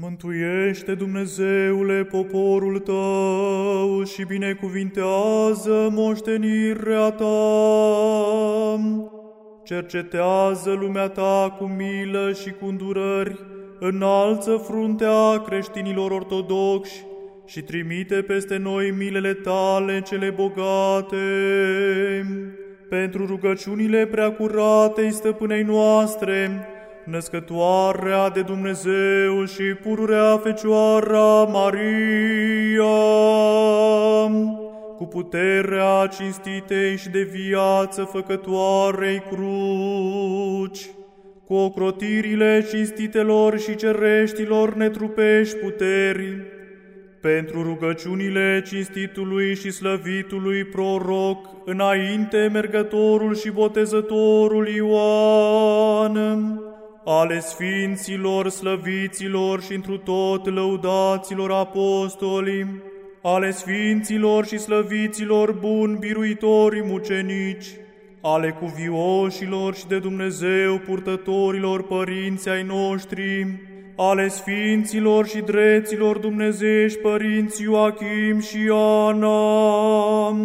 Mântuiește, Dumnezeule, poporul tău și binecuvintează moștenirea ta. Cercetează lumea ta cu milă și cu îndurări, înalță fruntea creștinilor ortodoxi și trimite peste noi milele tale cele bogate. Pentru rugăciunile preacuratei stăpânei noastre, născătoarea de Dumnezeu și pururea Fecioara Maria, cu puterea cinstitei și de viață făcătoarei cruci, cu ocrotirile cinstitelor și cereștilor netrupești puteri, pentru rugăciunile cinstitului și slăvitului proroc, înainte mergătorul și botezătorul Ioan, ale sfinților, slăviților și întru tot lăudaților apostoli, ale sfinților și slăviților bun biruitorii mucenici, ale cuvioșilor și de Dumnezeu purtătorilor părinți ai noștri, ale sfinților și dreților dumnezești părinți Ioachim și Ana,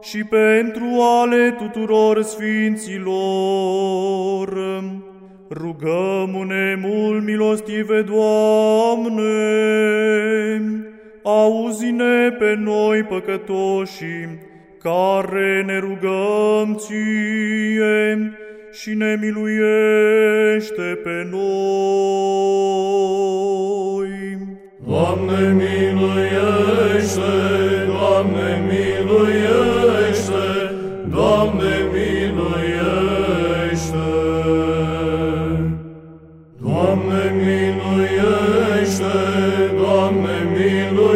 și pentru ale tuturor sfinților, Rugăm-ne mult milostive, Doamne, auzi-ne pe noi păcătoși, care ne rugăm Ție și ne miluiește pe noi. Doamne, miluiește,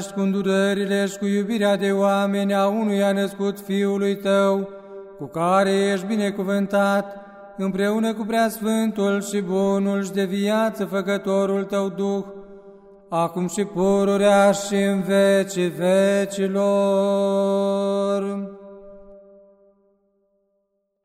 și cu îndurările și cu iubirea de oameni a unui a născut Fiului Tău, cu care ești binecuvântat, împreună cu Preasfântul și Bunul și de viață Făcătorul Tău Duh, acum și pururea și în vecii vecilor.